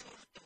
short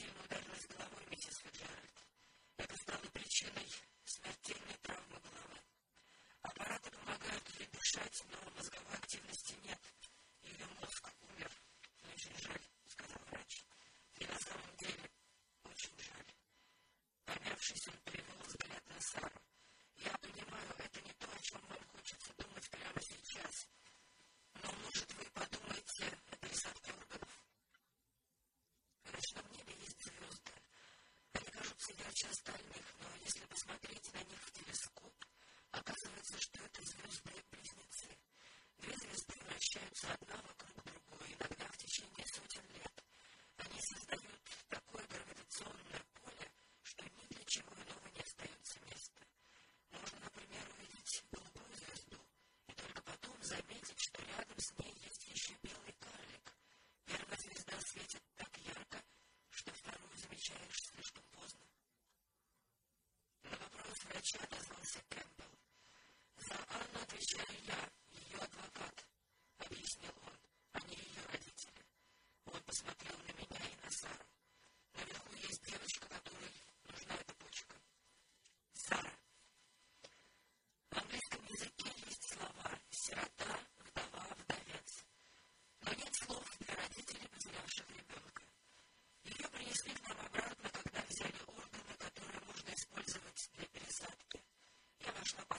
сильно ударилась головой миссис Фиджеральд. Это стало причиной смертельной травмы головы. Аппараты помогают ей дышать, но мозговой активности нет. ярче остальных, но если посмотреть на них в телескоп, оказывается, что это звездные близнецы. Две звезды вращаются одна вокруг другой, иногда в течение сотен лет. железом секрендом. За Анна отвечаю я, ее адвокат, объяснил.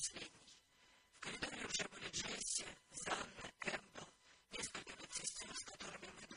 вошли. В коридоре уже были Джесси, Занна, Эмбл, несколько медсестер, с которыми мы